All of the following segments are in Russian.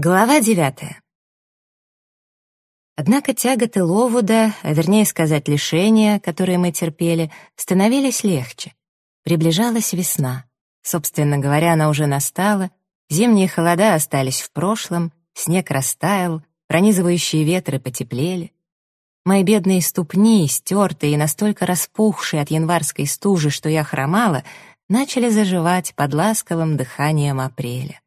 Глава девятая. Однако тяготы Ловуда, а вернее сказать лишения, которые мы терпели, становились легче. Приближалась весна. Собственно говоря, она уже настала, зимние холода остались в прошлом, снег растаял, пронизывающие ветры потеплели. Мои бедные ступни, стертые и настолько распухшие от январской стужи, что я хромала, начали заживать под ласковым дыханием апреля.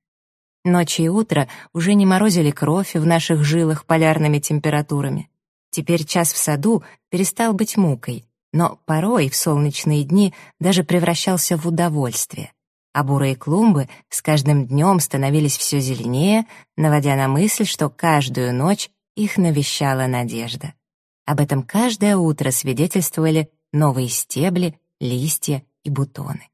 Ночи и утро уже не морозили кровь в наших жилах полярными температурами. Теперь час в саду перестал быть мукой, но порой в солнечные дни даже превращался в удовольствие. А бурые клумбы с каждым днем становились все зеленее, наводя на мысль, что каждую ночь их навещала надежда. Об этом каждое утро свидетельствовали новые стебли, листья и бутоны.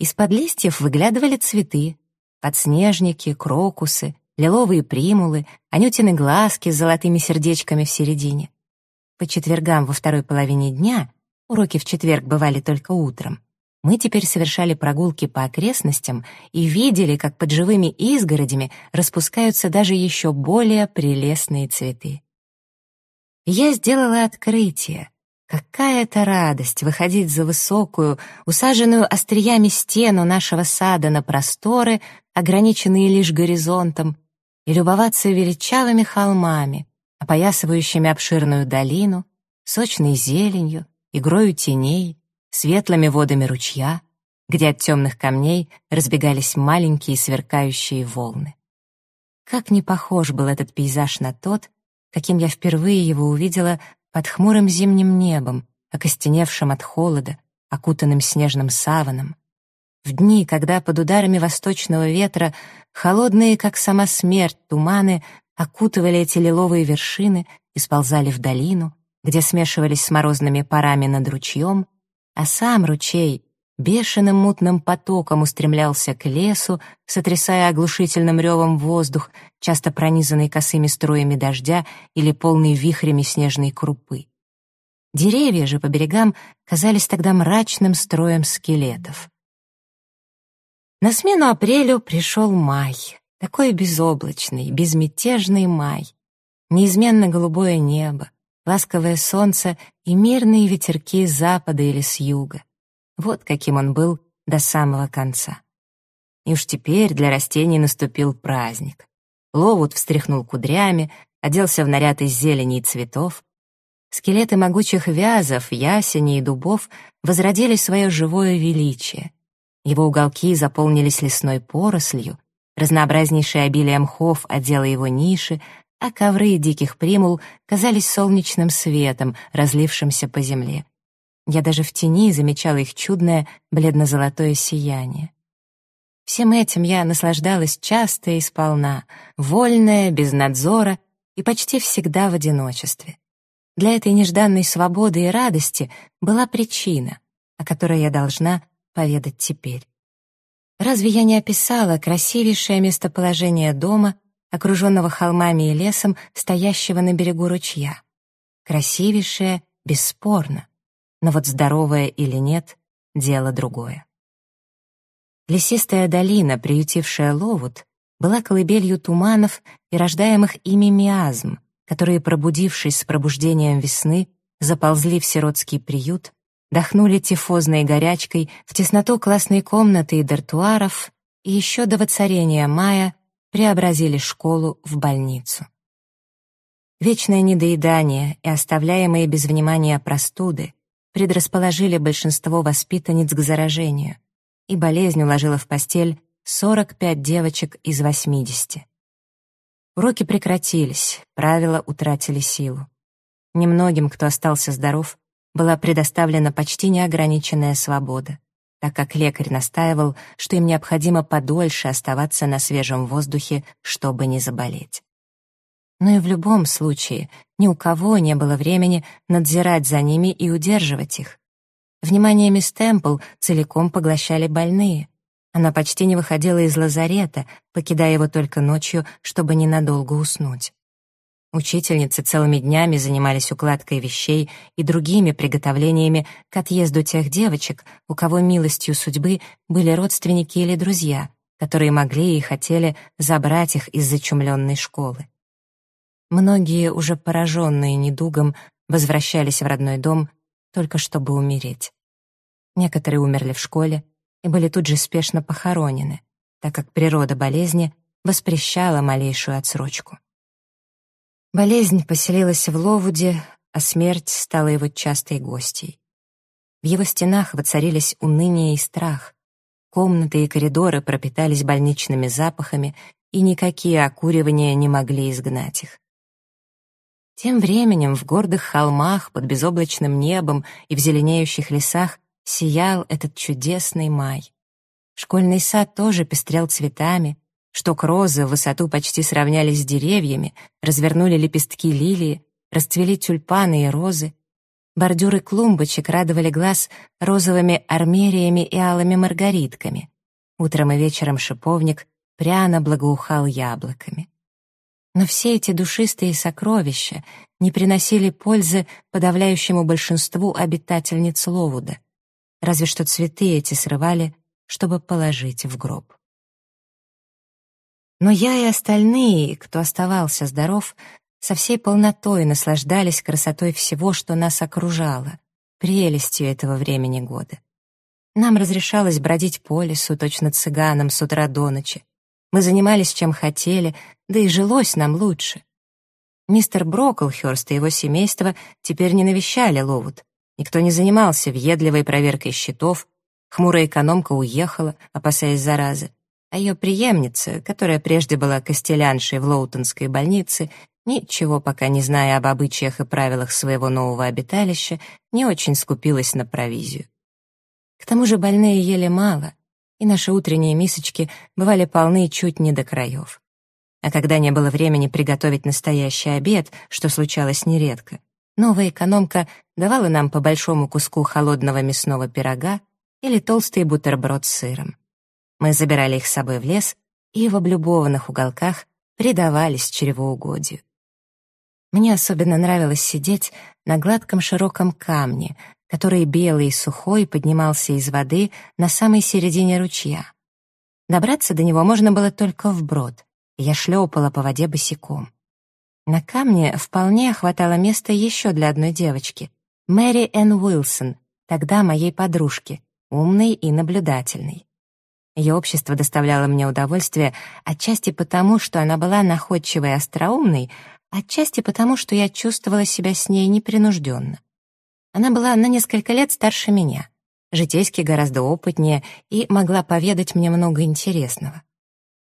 Из-под листьев выглядывали цветы, подснежники, крокусы, лиловые примулы, анютины глазки с золотыми сердечками в середине. По четвергам во второй половине дня, уроки в четверг бывали только утром, мы теперь совершали прогулки по окрестностям и видели, как под живыми изгородями распускаются даже еще более прелестные цветы. Я сделала открытие. Какая это радость выходить за высокую, усаженную остриями стену нашего сада на просторы, ограниченные лишь горизонтом, и любоваться величавыми холмами, опоясывающими обширную долину, сочной зеленью, игрою теней, светлыми водами ручья, где от темных камней разбегались маленькие сверкающие волны. Как не похож был этот пейзаж на тот, каким я впервые его увидела под хмурым зимним небом, окостеневшим от холода, окутанным снежным саваном. В дни, когда под ударами восточного ветра холодные, как сама смерть, туманы окутывали эти лиловые вершины и сползали в долину, где смешивались с морозными парами над ручьем, а сам ручей бешеным мутным потоком устремлялся к лесу, сотрясая оглушительным ревом воздух, часто пронизанный косыми струями дождя или полный вихрями снежной крупы. Деревья же по берегам казались тогда мрачным строем скелетов. На смену апрелю пришел май, такой безоблачный, безмятежный май. Неизменно голубое небо, ласковое солнце и мирные ветерки с запада или с юга. Вот каким он был до самого конца. И уж теперь для растений наступил праздник. Ловут встряхнул кудрями, оделся в наряд из зелени и цветов. Скелеты могучих вязов, ясеней и дубов возродили свое живое величие. Его уголки заполнились лесной порослью, разнообразнейшее обилие мхов одело его ниши, а ковры диких примул казались солнечным светом, разлившимся по земле. Я даже в тени замечала их чудное бледно-золотое сияние. Всем этим я наслаждалась часто и сполна, вольная, без надзора и почти всегда в одиночестве. Для этой нежданной свободы и радости была причина, о которой я должна поведать теперь. Разве я не описала красивейшее местоположение дома, окруженного холмами и лесом, стоящего на берегу ручья? Красивейшее, бесспорно но вот здоровая или нет — дело другое. Лесистая долина, приютившая Ловут, была колыбелью туманов и рождаемых ими миазм, которые, пробудившись с пробуждением весны, заползли в сиротский приют, дохнули тифозной горячкой в тесноту классной комнаты и дартуаров и еще до воцарения мая преобразили школу в больницу. Вечное недоедание и оставляемые без внимания простуды, предрасположили большинство воспитанниц к заражению, и болезнь уложила в постель 45 девочек из 80. Уроки прекратились, правила утратили силу. Немногим, кто остался здоров, была предоставлена почти неограниченная свобода, так как лекарь настаивал, что им необходимо подольше оставаться на свежем воздухе, чтобы не заболеть. Но и в любом случае ни у кого не было времени надзирать за ними и удерживать их. Внимание мисс Темпл целиком поглощали больные. Она почти не выходила из лазарета, покидая его только ночью, чтобы ненадолго уснуть. Учительницы целыми днями занимались укладкой вещей и другими приготовлениями к отъезду тех девочек, у кого милостью судьбы были родственники или друзья, которые могли и хотели забрать их из зачумленной школы. Многие, уже пораженные недугом, возвращались в родной дом только чтобы умереть. Некоторые умерли в школе и были тут же спешно похоронены, так как природа болезни воспрещала малейшую отсрочку. Болезнь поселилась в Ловуде, а смерть стала его частой гостьей. В его стенах воцарились уныние и страх. Комнаты и коридоры пропитались больничными запахами, и никакие окуривания не могли изгнать их. Тем временем в гордых холмах под безоблачным небом и в зеленеющих лесах сиял этот чудесный май. Школьный сад тоже пестрел цветами, Шток розы в высоту почти сравнялись с деревьями, развернули лепестки лилии, расцвели тюльпаны и розы. Бордюры клумбочек радовали глаз розовыми армериями и алыми маргаритками. Утром и вечером шиповник пряно благоухал яблоками. Но все эти душистые сокровища не приносили пользы подавляющему большинству обитательниц Ловуда. Разве что цветы эти срывали, чтобы положить в гроб. Но я и остальные, кто оставался здоров, со всей полнотой наслаждались красотой всего, что нас окружало, прелестью этого времени года. Нам разрешалось бродить по лесу, точно цыганам, с утра до ночи. Мы занимались чем хотели, да и жилось нам лучше. Мистер Броклхёрст и его семейство теперь не навещали Ловуд. Никто не занимался въедливой проверкой счетов, хмурая экономка уехала, опасаясь заразы а ее преемница, которая прежде была костеляншей в Лоутонской больнице, ничего пока не зная об обычаях и правилах своего нового обиталища, не очень скупилась на провизию. К тому же больные ели мало, и наши утренние мисочки бывали полны чуть не до краев. А когда не было времени приготовить настоящий обед, что случалось нередко, новая экономка давала нам по большому куску холодного мясного пирога или толстый бутерброд с сыром. Мы забирали их с собой в лес и в облюбованных уголках предавались чревоугодию. Мне особенно нравилось сидеть на гладком широком камне, который белый и сухой поднимался из воды на самой середине ручья. Добраться до него можно было только вброд, и я шлепала по воде босиком. На камне вполне хватало места еще для одной девочки, Мэри Энн Уилсон, тогда моей подружки, умной и наблюдательной. Ее общество доставляло мне удовольствие отчасти потому, что она была находчивой и остроумной, отчасти потому, что я чувствовала себя с ней непринужденно. Она была на несколько лет старше меня, житейски гораздо опытнее и могла поведать мне много интересного.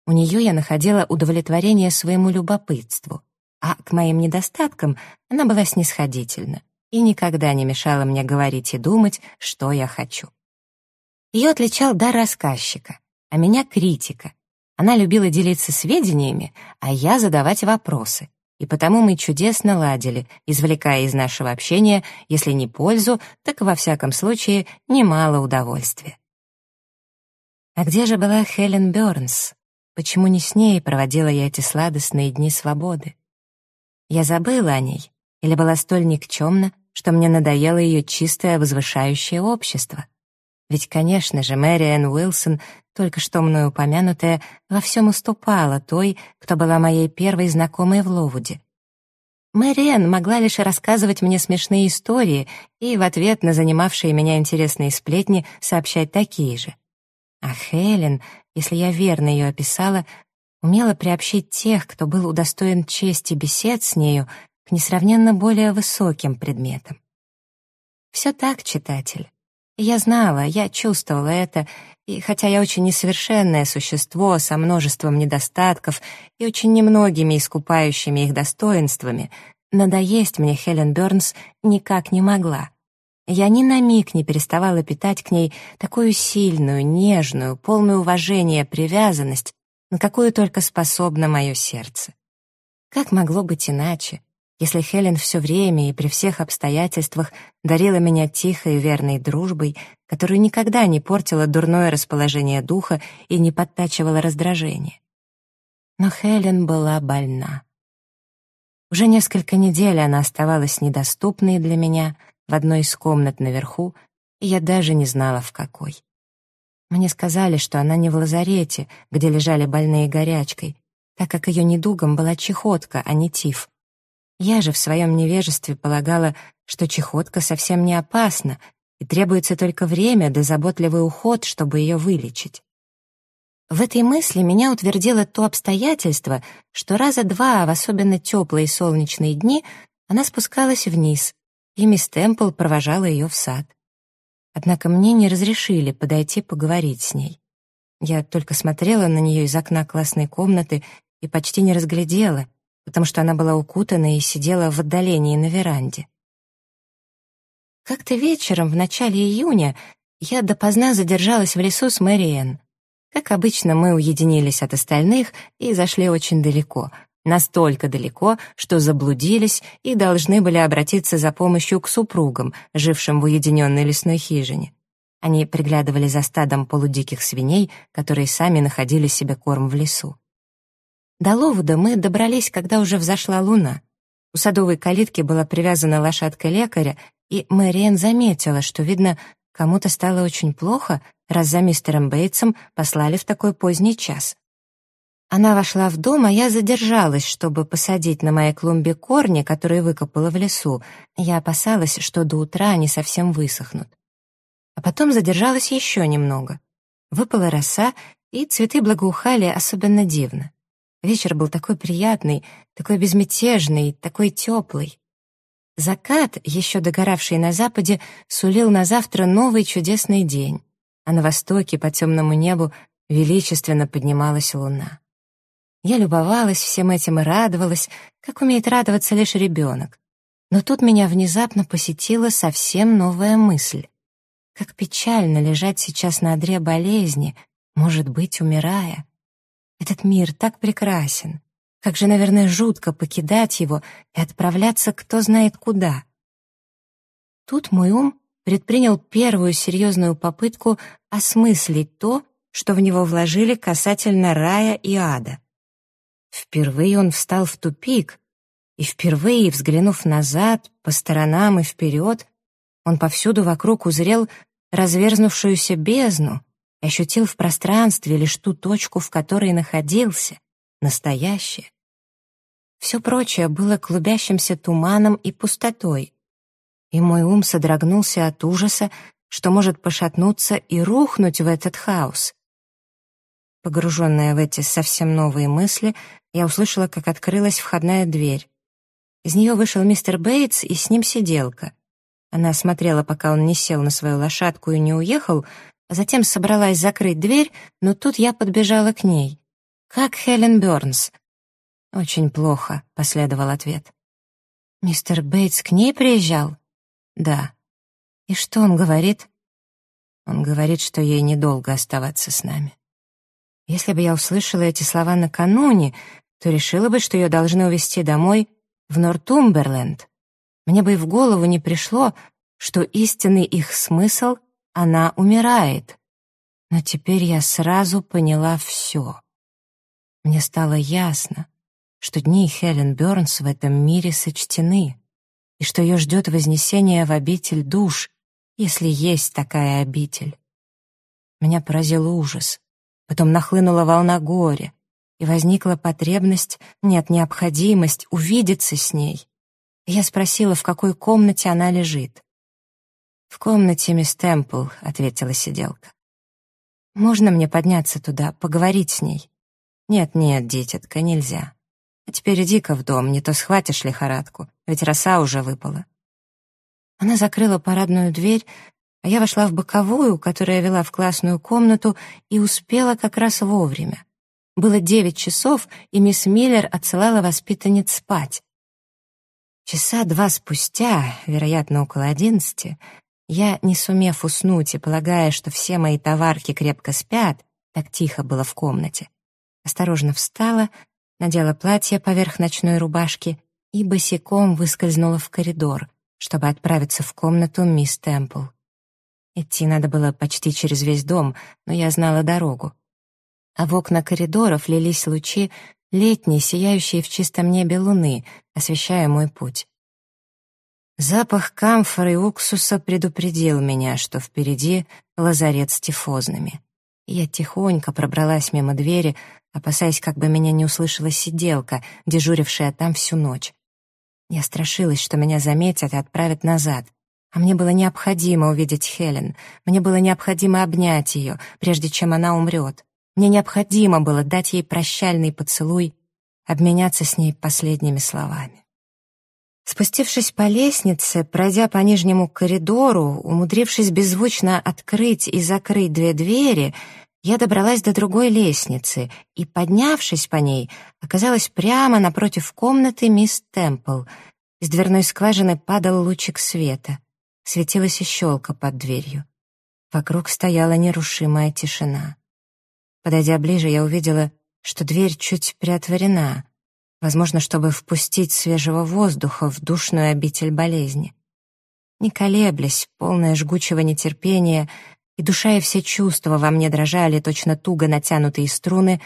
У нее я находила удовлетворение своему любопытству, а к моим недостаткам она была снисходительна и никогда не мешала мне говорить и думать, что я хочу. Ее отличал дар рассказчика, а меня — критика. Она любила делиться сведениями, а я задавать вопросы. И потому мы чудесно ладили, извлекая из нашего общения, если не пользу, так во всяком случае немало удовольствия. А где же была Хелен Бёрнс? Почему не с ней проводила я эти сладостные дни свободы? Я забыла о ней или была столь никчемна, что мне надоело ее чистое возвышающее общество? Ведь, конечно же, Мэриэн Уилсон, только что мною упомянутая, во всем уступала той, кто была моей первой знакомой в Ловуде. Мэриэн могла лишь рассказывать мне смешные истории и в ответ на занимавшие меня интересные сплетни сообщать такие же. А Хелен, если я верно ее описала, умела приобщить тех, кто был удостоен чести бесед с нею, к несравненно более высоким предметам. Все так, читатель. Я знала, я чувствовала это, и хотя я очень несовершенное существо со множеством недостатков и очень немногими искупающими их достоинствами, надоесть мне Хелен Бёрнс никак не могла. Я ни на миг не переставала питать к ней такую сильную, нежную, полную уважения привязанность, на какую только способно мое сердце. Как могло быть иначе? Если Хелен все время и при всех обстоятельствах дарила меня тихой и верной дружбой, которую никогда не портила дурное расположение духа и не подтачивала раздражение. Но Хелен была больна. Уже несколько недель она оставалась недоступной для меня в одной из комнат наверху, и я даже не знала, в какой. Мне сказали, что она не в лазарете, где лежали больные горячкой, так как ее недугом была чехотка, а не тиф. Я же в своем невежестве полагала, что чехотка совсем не опасна, и требуется только время да заботливый уход, чтобы ее вылечить. В этой мысли меня утвердило то обстоятельство, что раза два, в особенно теплые солнечные дни, она спускалась вниз, и мисс Темпл провожала ее в сад. Однако мне не разрешили подойти поговорить с ней. Я только смотрела на нее из окна классной комнаты и почти не разглядела, потому что она была укутана и сидела в отдалении на веранде. Как-то вечером в начале июня я допоздна задержалась в лесу с Мэриэн. Как обычно, мы уединились от остальных и зашли очень далеко, настолько далеко, что заблудились и должны были обратиться за помощью к супругам, жившим в уединенной лесной хижине. Они приглядывали за стадом полудиких свиней, которые сами находили себе корм в лесу. До Ловуда мы добрались, когда уже взошла луна. У садовой калитки была привязана лошадка лекаря, и Мэриэн заметила, что, видно, кому-то стало очень плохо, раз за мистером Бейтсом послали в такой поздний час. Она вошла в дом, а я задержалась, чтобы посадить на моей клумбе корни, которые выкопала в лесу. Я опасалась, что до утра они совсем высохнут. А потом задержалась еще немного. Выпала роса, и цветы благоухали особенно дивно. Вечер был такой приятный, такой безмятежный, такой теплый. Закат, еще догоравший на западе, сулил на завтра новый чудесный день, а на востоке по темному небу величественно поднималась луна. Я любовалась всем этим и радовалась, как умеет радоваться лишь ребенок. Но тут меня внезапно посетила совсем новая мысль. Как печально лежать сейчас на одре болезни, может быть, умирая. Этот мир так прекрасен. Как же, наверное, жутко покидать его и отправляться кто знает куда. Тут мой ум предпринял первую серьезную попытку осмыслить то, что в него вложили касательно рая и ада. Впервые он встал в тупик, и впервые, взглянув назад, по сторонам и вперед, он повсюду вокруг узрел разверзнувшуюся бездну и ощутил в пространстве лишь ту точку, в которой находился, настоящее. Все прочее было клубящимся туманом и пустотой, и мой ум содрогнулся от ужаса, что может пошатнуться и рухнуть в этот хаос. Погруженная в эти совсем новые мысли, я услышала, как открылась входная дверь. Из нее вышел мистер Бейтс и с ним сиделка. Она смотрела, пока он не сел на свою лошадку и не уехал, затем собралась закрыть дверь, но тут я подбежала к ней. «Как Хелен Бёрнс?» «Очень плохо», — последовал ответ. «Мистер Бейтс к ней приезжал?» «Да». «И что он говорит?» «Он говорит, что ей недолго оставаться с нами». Если бы я услышала эти слова накануне, то решила бы, что ее должны увезти домой в Нортумберленд. Мне бы и в голову не пришло, что истинный их смысл — она умирает. Но теперь я сразу поняла все. Мне стало ясно, что дни Хелен Бёрнс в этом мире сочтены, и что ее ждет вознесение в обитель душ, если есть такая обитель. Меня поразил ужас. Потом нахлынула волна горя, и возникла потребность, нет, необходимость увидеться с ней. Я спросила, в какой комнате она лежит. «В комнате мисс Темпл», — ответила сиделка. «Можно мне подняться туда, поговорить с ней?» «Нет-нет, дитятка, нельзя. А теперь иди-ка в дом, не то схватишь лихорадку, ведь роса уже выпала». Она закрыла парадную дверь, а я вошла в боковую, которая вела в классную комнату, и успела как раз вовремя. Было девять часов, и мисс Миллер отсылала воспитанниц спать. Часа два спустя, вероятно, около одиннадцати, я, не сумев уснуть и полагая, что все мои товарки крепко спят, так тихо было в комнате, осторожно встала, надела платье поверх ночной рубашки и босиком выскользнула в коридор, чтобы отправиться в комнату мисс Темпл. Идти надо было почти через весь дом, но я знала дорогу. А в окна коридоров лились лучи летней, сияющей в чистом небе луны, освещая мой путь. Запах камфоры и уксуса предупредил меня, что впереди лазарет с тифозными. я тихонько пробралась мимо двери, опасаясь, как бы меня не услышала сиделка, дежурившая там всю ночь. Я страшилась, что меня заметят и отправят назад. А мне было необходимо увидеть Хелен. Мне было необходимо обнять ее, прежде чем она умрет. Мне необходимо было дать ей прощальный поцелуй, обменяться с ней последними словами. Спустившись по лестнице, пройдя по нижнему коридору, умудрившись беззвучно открыть и закрыть две двери, я добралась до другой лестницы и, поднявшись по ней, оказалась прямо напротив комнаты мисс Темпл. Из дверной скважины падал лучик света. Светилась и щелка под дверью. Вокруг стояла нерушимая тишина. Подойдя ближе, я увидела, что дверь чуть приотворена, возможно, чтобы впустить свежего воздуха в душную обитель болезни. Не колеблясь, полная жгучего нетерпения, и душа и все чувства во мне дрожали, точно туго натянутые струны,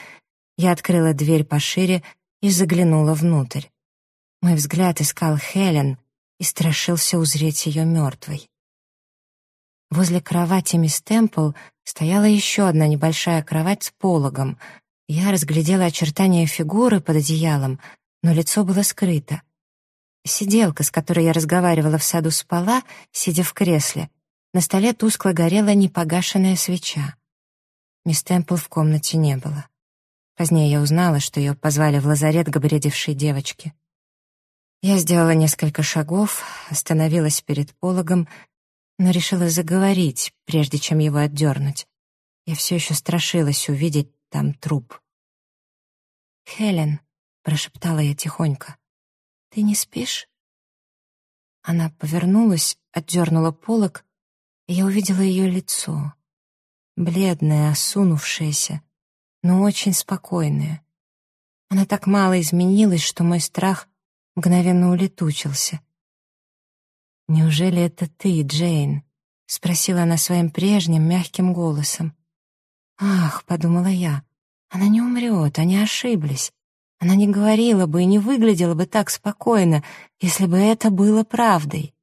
я открыла дверь пошире и заглянула внутрь. Мой взгляд искал Хелен и страшился узреть ее мертвой. Возле кровати мисс Темпл стояла еще одна небольшая кровать с пологом. Я разглядела очертания фигуры под одеялом, но лицо было скрыто. Сиделка, с которой я разговаривала в саду, спала, сидя в кресле. На столе тускло горела непогашенная свеча. Мисс Темпл в комнате не было. Позднее я узнала, что ее позвали в лазарет к бредившей девочке. Я сделала несколько шагов, остановилась перед пологом но решила заговорить, прежде чем его отдернуть. Я все еще страшилась увидеть там труп. «Хелен», — прошептала я тихонько, — «ты не спишь?» Она повернулась, отдернула полок, и я увидела ее лицо. Бледное, осунувшееся, но очень спокойное. Она так мало изменилась, что мой страх мгновенно улетучился. «Неужели это ты, Джейн?» — спросила она своим прежним мягким голосом. «Ах», — подумала я, — «она не умрет, они ошиблись. Она не говорила бы и не выглядела бы так спокойно, если бы это было правдой».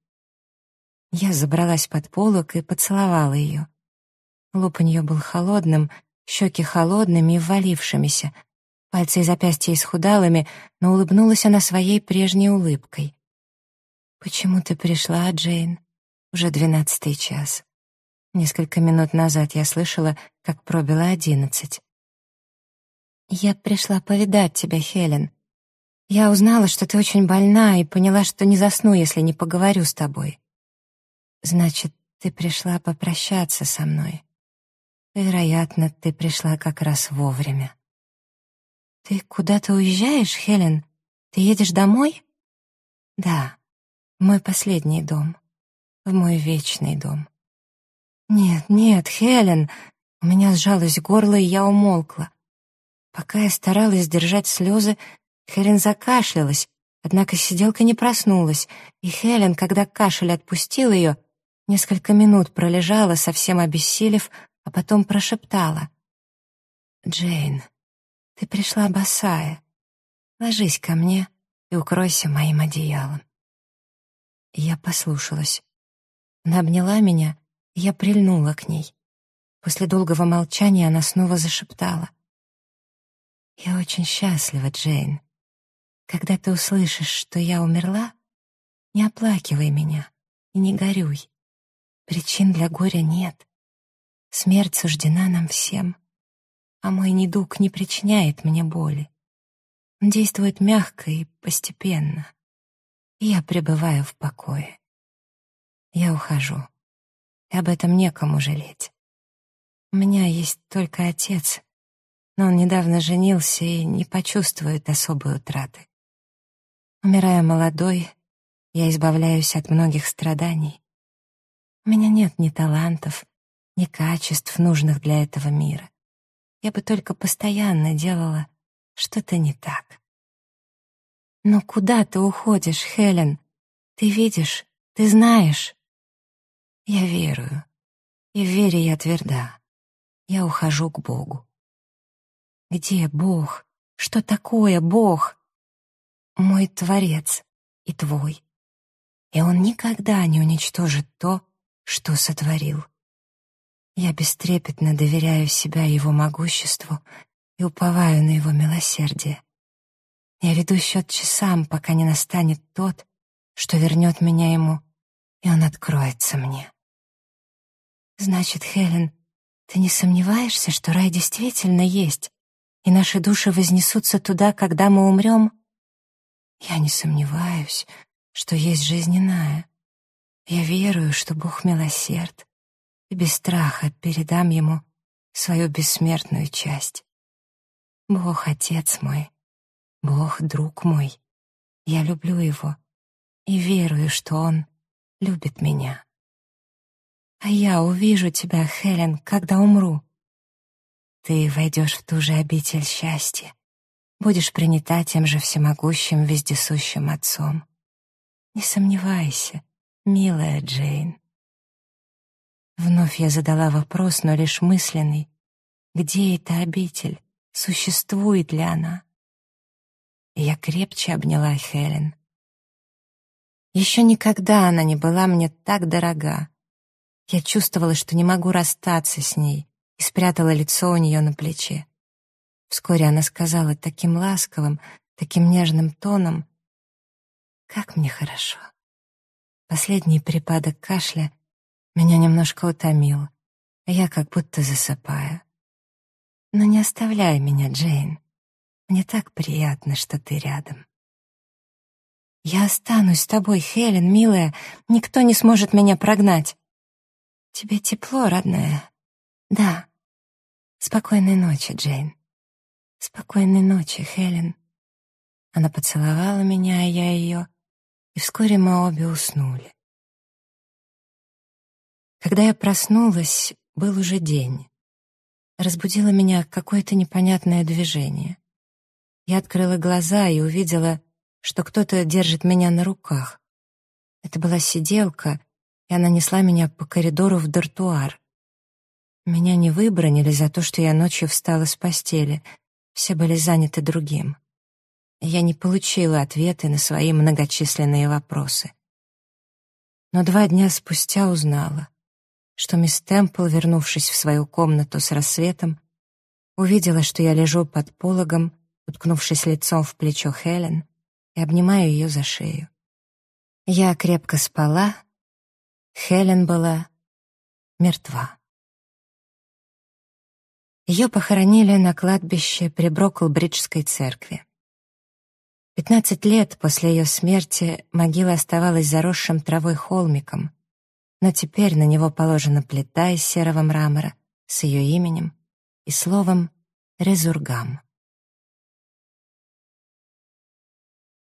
Я забралась под полок и поцеловала ее. Лоб у нее был холодным, щеки холодными и ввалившимися, пальцы и запястья исхудалыми, но улыбнулась она своей прежней улыбкой. «Почему ты пришла, Джейн? Уже двенадцатый час. Несколько минут назад я слышала, как пробило одиннадцать. Я пришла повидать тебя, Хелен. Я узнала, что ты очень больна, и поняла, что не засну, если не поговорю с тобой. Значит, ты пришла попрощаться со мной. Вероятно, ты пришла как раз вовремя. Ты куда-то уезжаешь, Хелен? Ты едешь домой? Да мой последний дом, в мой вечный дом. Нет, нет, Хелен, у меня сжалось горло, и я умолкла. Пока я старалась сдержать слезы, Хелен закашлялась, однако сиделка не проснулась, и Хелен, когда кашель отпустил ее, несколько минут пролежала, совсем обессилев, а потом прошептала. «Джейн, ты пришла босая. Ложись ко мне и укройся моим одеялом». Я послушалась. Она обняла меня, я прильнула к ней. После долгого молчания она снова зашептала. «Я очень счастлива, Джейн. Когда ты услышишь, что я умерла, не оплакивай меня и не горюй. Причин для горя нет. Смерть суждена нам всем, а мой недуг не причиняет мне боли. Он действует мягко и постепенно я пребываю в покое. Я ухожу, и об этом некому жалеть. У меня есть только отец, но он недавно женился и не почувствует особой утраты. Умирая молодой, я избавляюсь от многих страданий. У меня нет ни талантов, ни качеств, нужных для этого мира. Я бы только постоянно делала что-то не так. «Но куда ты уходишь, Хелен? Ты видишь, ты знаешь». «Я верую, и в вере я тверда. Я ухожу к Богу». «Где Бог? Что такое Бог?» «Мой Творец и твой. И Он никогда не уничтожит то, что сотворил». Я бестрепетно доверяю себя его могуществу и уповаю на его милосердие. Я веду счет часам, пока не настанет тот, что вернет меня ему, и он откроется мне. Значит, Хелен, ты не сомневаешься, что рай действительно есть, и наши души вознесутся туда, когда мы умрем? Я не сомневаюсь, что есть жизнь. Я верую, что Бог милосерд, и без страха передам Ему свою бессмертную часть. Бог — Отец мой, Бог — друг мой. Я люблю Его и верую, что Он любит меня. А я увижу тебя, Хелен, когда умру. Ты войдешь в ту же обитель счастья, будешь принята тем же всемогущим, вездесущим Отцом. Не сомневайся, милая Джейн. Вновь я задала вопрос, но лишь мысленный. Где эта обитель? Существует ли она? Я крепче обняла Хелен. Еще никогда она не была мне так дорога. Я чувствовала, что не могу расстаться с ней, и спрятала лицо у нее на плече. Вскоре она сказала таким ласковым, таким нежным тоном, «Как мне хорошо». Последний припадок кашля меня немножко утомил, а я как будто засыпаю. Но не оставляй меня, Джейн. Мне так приятно, что ты рядом. Я останусь с тобой, Хелен, милая. Никто не сможет меня прогнать. Тебе тепло, родная? Да. Спокойной ночи, Джейн. Спокойной ночи, Хелен. Она поцеловала меня, а я ее, и вскоре мы обе уснули. Когда я проснулась, был уже день. Разбудило меня какое-то непонятное движение. Я открыла глаза и увидела, что кто-то держит меня на руках. Это была сиделка, и она несла меня по коридору в дартуар. Меня не выбронили за то, что я ночью встала с постели. Все были заняты другим. Я не получила ответы на свои многочисленные вопросы. Но два дня спустя узнала, что мисс Темпл, вернувшись в свою комнату с рассветом, увидела, что я лежу под пологом, уткнувшись лицом в плечо Хелен, и обнимаю ее за шею. Я крепко спала, Хелен была мертва. Ее похоронили на кладбище при Броклбриджской церкви. Пятнадцать лет после ее смерти могила оставалась заросшим травой холмиком, но теперь на него положена плита из серого мрамора с ее именем и словом «Резургам».